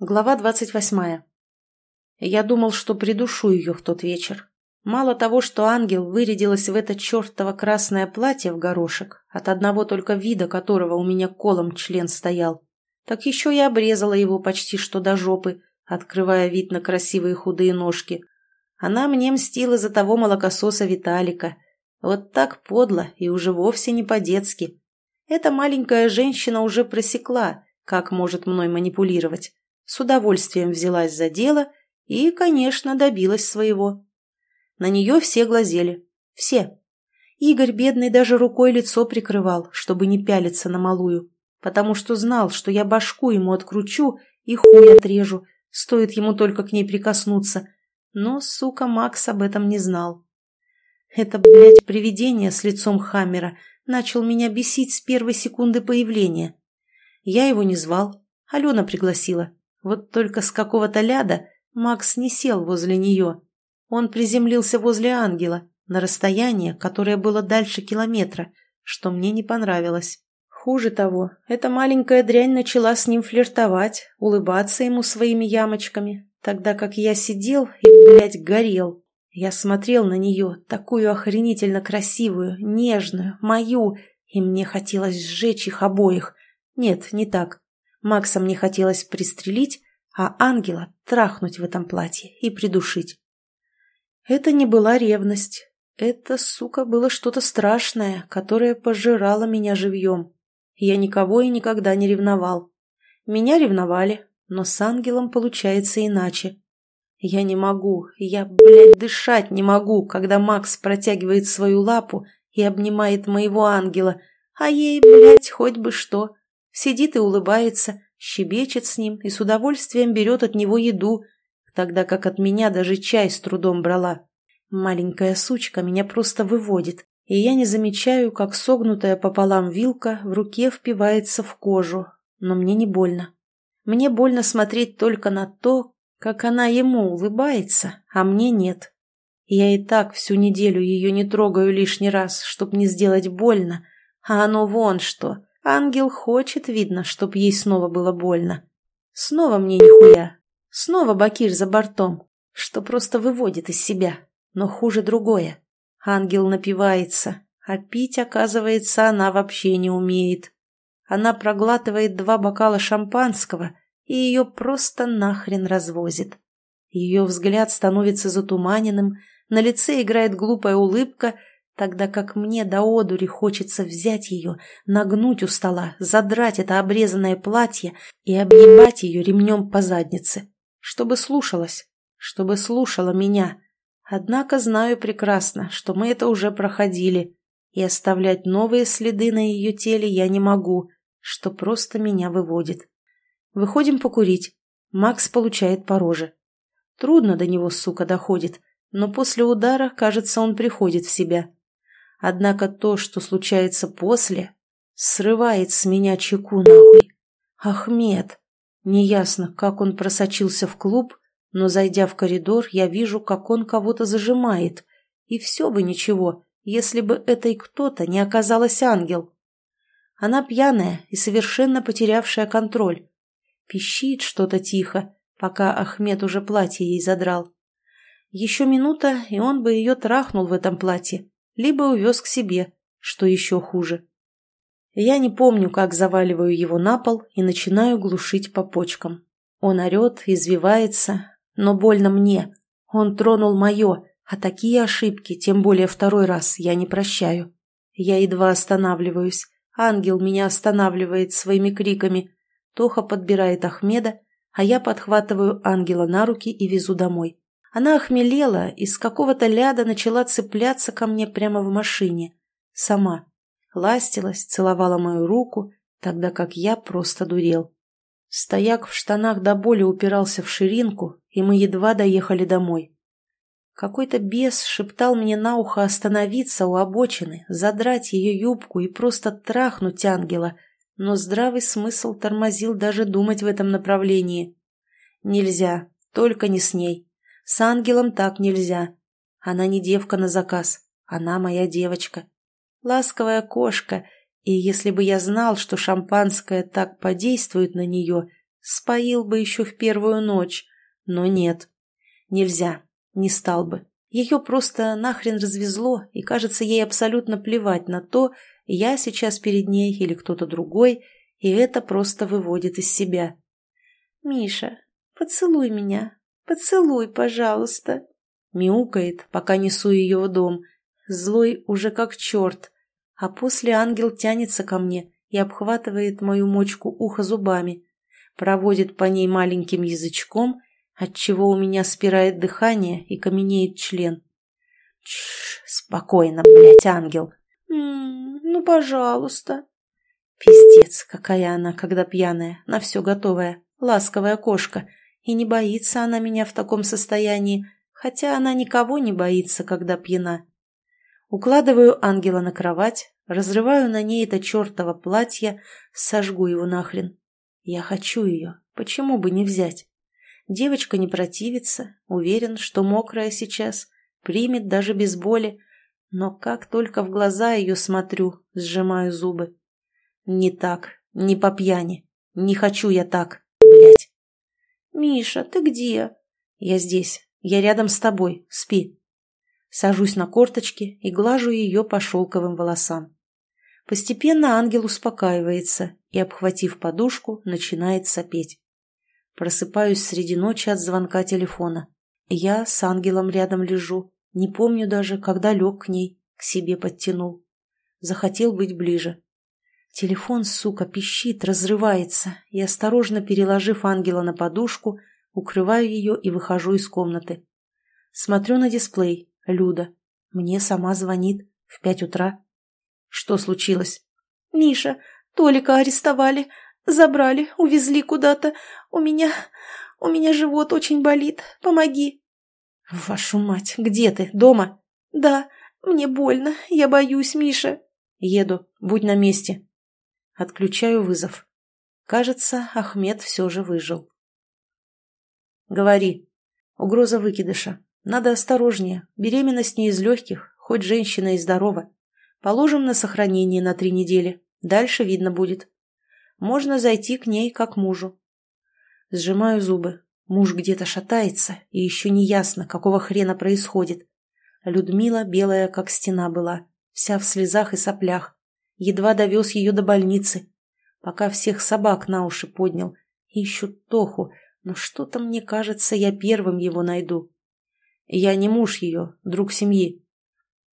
Глава двадцать восьмая. Я думал, что придушу ее в тот вечер. Мало того, что ангел вырядилась в это чертово красное платье в горошек, от одного только вида которого у меня колом член стоял, так еще и обрезала его почти что до жопы, открывая вид на красивые худые ножки. Она мне мстила за того молокососа Виталика. Вот так подло и уже вовсе не по-детски. Эта маленькая женщина уже просекла, как может мной манипулировать с удовольствием взялась за дело и, конечно, добилась своего. На нее все глазели. Все. Игорь, бедный, даже рукой лицо прикрывал, чтобы не пялиться на малую, потому что знал, что я башку ему откручу и хуй отрежу, стоит ему только к ней прикоснуться. Но, сука, Макс об этом не знал. Это, блядь, привидение с лицом Хаммера начал меня бесить с первой секунды появления. Я его не звал, Алена пригласила. Вот только с какого-то ляда Макс не сел возле нее. Он приземлился возле ангела, на расстояние, которое было дальше километра, что мне не понравилось. Хуже того, эта маленькая дрянь начала с ним флиртовать, улыбаться ему своими ямочками, тогда как я сидел и, блядь, горел. Я смотрел на нее, такую охренительно красивую, нежную, мою, и мне хотелось сжечь их обоих. Нет, не так. Макса мне хотелось пристрелить, а ангела трахнуть в этом платье и придушить. Это не была ревность. Это, сука, было что-то страшное, которое пожирало меня живьем. Я никого и никогда не ревновал. Меня ревновали, но с ангелом получается иначе. Я не могу, я, блядь, дышать не могу, когда Макс протягивает свою лапу и обнимает моего ангела, а ей, блядь, хоть бы что. Сидит и улыбается, щебечет с ним и с удовольствием берет от него еду, тогда как от меня даже чай с трудом брала. Маленькая сучка меня просто выводит, и я не замечаю, как согнутая пополам вилка в руке впивается в кожу, но мне не больно. Мне больно смотреть только на то, как она ему улыбается, а мне нет. Я и так всю неделю ее не трогаю лишний раз, чтоб не сделать больно, а оно вон что, Ангел хочет, видно, чтоб ей снова было больно. Снова мне нихуя. Снова Бакир за бортом, что просто выводит из себя. Но хуже другое. Ангел напивается, а пить, оказывается, она вообще не умеет. Она проглатывает два бокала шампанского, и ее просто нахрен развозит. Ее взгляд становится затуманенным, на лице играет глупая улыбка, тогда как мне до одури хочется взять ее, нагнуть у стола, задрать это обрезанное платье и объебать ее ремнем по заднице, чтобы слушалась, чтобы слушала меня. Однако знаю прекрасно, что мы это уже проходили, и оставлять новые следы на ее теле я не могу, что просто меня выводит. Выходим покурить. Макс получает по роже. Трудно до него, сука, доходит, но после удара, кажется, он приходит в себя. Однако то, что случается после, срывает с меня чеку нахуй. Ахмед. Неясно, как он просочился в клуб, но, зайдя в коридор, я вижу, как он кого-то зажимает. И все бы ничего, если бы этой кто-то не оказалась ангел. Она пьяная и совершенно потерявшая контроль. Пищит что-то тихо, пока Ахмед уже платье ей задрал. Еще минута, и он бы ее трахнул в этом платье либо увез к себе, что еще хуже. Я не помню, как заваливаю его на пол и начинаю глушить по почкам. Он орет, извивается, но больно мне. Он тронул мое, а такие ошибки, тем более второй раз, я не прощаю. Я едва останавливаюсь. Ангел меня останавливает своими криками. Тоха подбирает Ахмеда, а я подхватываю ангела на руки и везу домой. Она охмелела и с какого-то ляда начала цепляться ко мне прямо в машине. Сама. Ластилась, целовала мою руку, тогда как я просто дурел. Стояк в штанах до боли упирался в ширинку, и мы едва доехали домой. Какой-то бес шептал мне на ухо остановиться у обочины, задрать ее юбку и просто трахнуть ангела, но здравый смысл тормозил даже думать в этом направлении. Нельзя, только не с ней. С ангелом так нельзя. Она не девка на заказ, она моя девочка. Ласковая кошка, и если бы я знал, что шампанское так подействует на нее, Споил бы еще в первую ночь. Но нет. Нельзя. Не стал бы. Ее просто нахрен развезло, и кажется ей абсолютно плевать на то, я сейчас перед ней или кто-то другой, и это просто выводит из себя. «Миша, поцелуй меня, поцелуй, пожалуйста», мяукает, пока несу ее в дом, злой уже как черт, а после ангел тянется ко мне и обхватывает мою мочку уха зубами, проводит по ней маленьким язычком, отчего у меня спирает дыхание и каменеет член. Тш, спокойно, блядь, ангел. М -м, ну, пожалуйста. Пиздец, какая она, когда пьяная, на все готовая, ласковая кошка. И не боится она меня в таком состоянии, хотя она никого не боится, когда пьяна. Укладываю ангела на кровать, разрываю на ней это чертово платье, сожгу его нахрен. Я хочу ее, почему бы не взять? Девочка не противится, уверен, что мокрая сейчас, примет даже без боли, но как только в глаза ее смотрю, сжимаю зубы. Не так, не по пьяни, не хочу я так. «Миша, ты где?» «Я здесь, я рядом с тобой, спи». Сажусь на корточки и глажу ее по шелковым волосам. Постепенно ангел успокаивается и, обхватив подушку, начинает сопеть. Просыпаюсь среди ночи от звонка телефона. Я с ангелом рядом лежу, не помню даже, когда лег к ней, к себе подтянул. Захотел быть ближе. Телефон, сука, пищит, разрывается, и, осторожно переложив ангела на подушку, укрываю ее и выхожу из комнаты. Смотрю на дисплей. Люда. Мне сама звонит. В пять утра. Что случилось? «Миша, Толика арестовали. Забрали, увезли куда-то. У меня... у меня живот очень болит. Помоги». «Вашу мать, где ты? Дома?» «Да, мне больно. Я боюсь, Миша». «Еду. Будь на месте». Отключаю вызов. Кажется, Ахмед все же выжил. «Говори. Угроза выкидыша. Надо осторожнее. Беременность не из легких, хоть женщина и здорова. Положим на сохранение на три недели. Дальше видно будет. Можно зайти к ней как мужу. Сжимаю зубы. Муж где-то шатается, и еще не ясно, какого хрена происходит. Людмила белая, как стена была, вся в слезах и соплях. Едва довез ее до больницы. Пока всех собак на уши поднял. Ищут Тоху, но что-то мне кажется, я первым его найду. Я не муж ее, друг семьи.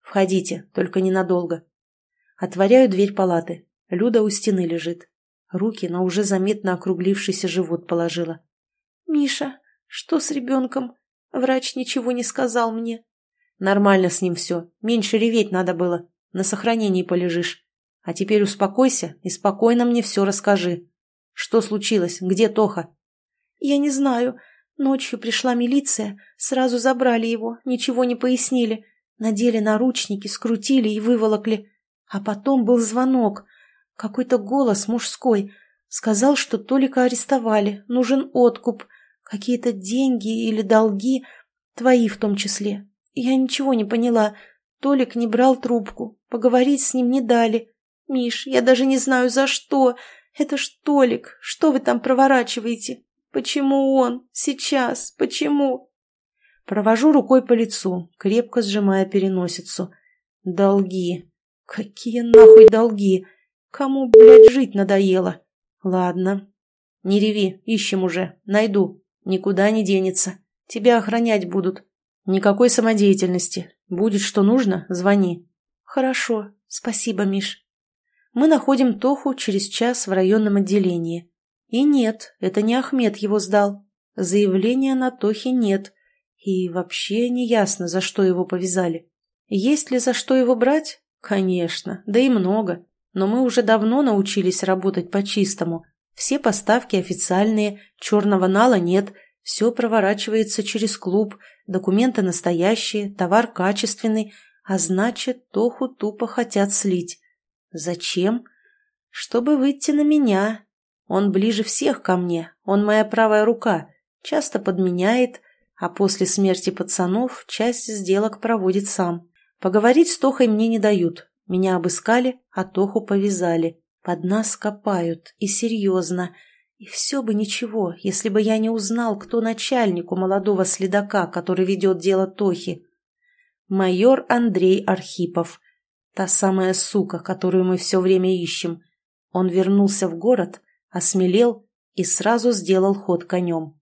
Входите, только ненадолго. Отворяю дверь палаты. Люда у стены лежит. Руки на уже заметно округлившийся живот положила. «Миша, что с ребенком? Врач ничего не сказал мне». «Нормально с ним все. Меньше реветь надо было. На сохранении полежишь. А теперь успокойся и спокойно мне все расскажи. Что случилось? Где Тоха?» «Я не знаю. Ночью пришла милиция. Сразу забрали его, ничего не пояснили. Надели наручники, скрутили и выволокли. А потом был звонок. Какой-то голос мужской. Сказал, что Толика арестовали, нужен откуп, какие-то деньги или долги, твои в том числе. Я ничего не поняла. Толик не брал трубку, поговорить с ним не дали. Миш, я даже не знаю за что. Это ж Толик, что вы там проворачиваете? Почему он? Сейчас? Почему? Провожу рукой по лицу, крепко сжимая переносицу. Долги. Какие нахуй долги? Кому, блядь, жить надоело? Ладно. Не реви, ищем уже. Найду. Никуда не денется. Тебя охранять будут. Никакой самодеятельности. Будет что нужно, звони. Хорошо. Спасибо, Миш. Мы находим Тоху через час в районном отделении. И нет, это не Ахмед его сдал. Заявления на Тохе нет. И вообще не ясно, за что его повязали. Есть ли за что его брать? Конечно, да и много. Но мы уже давно научились работать по-чистому. Все поставки официальные, черного нала нет, все проворачивается через клуб, документы настоящие, товар качественный, а значит, Тоху тупо хотят слить. Зачем? Чтобы выйти на меня. Он ближе всех ко мне, он моя правая рука, часто подменяет, а после смерти пацанов часть сделок проводит сам. Поговорить с Тохой мне не дают. Меня обыскали, а Тоху повязали. Под нас копают. И серьезно. И все бы ничего, если бы я не узнал, кто начальник у молодого следака, который ведет дело Тохи. Майор Андрей Архипов. Та самая сука, которую мы все время ищем. Он вернулся в город, осмелел и сразу сделал ход конем.